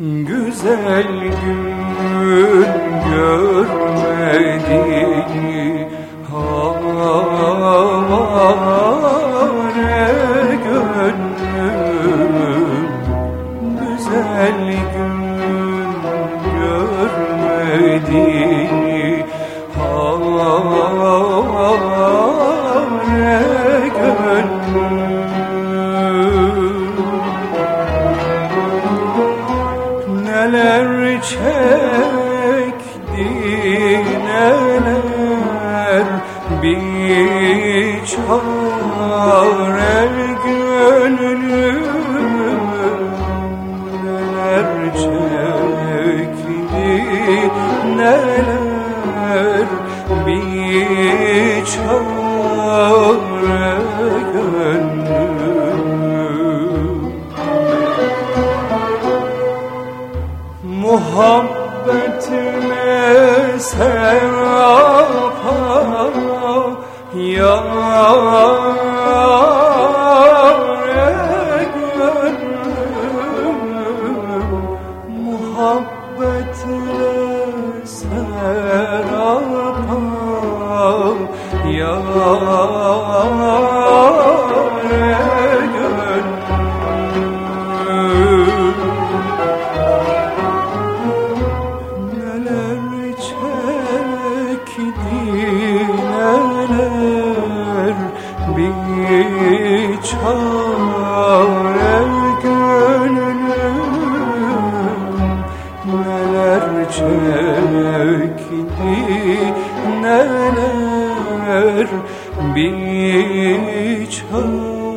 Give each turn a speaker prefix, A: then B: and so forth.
A: Güzel gün görmedi havare gönlüm. Güzel gün görmedi havare Neler çekti neler bir çare gönlüm Neler çekti neler bir çare gönlüm muhabbetine sevapa yâre gönlüm muhabbetine serapa yâre bir çare gönlüm. Neler çekti neler bir çare.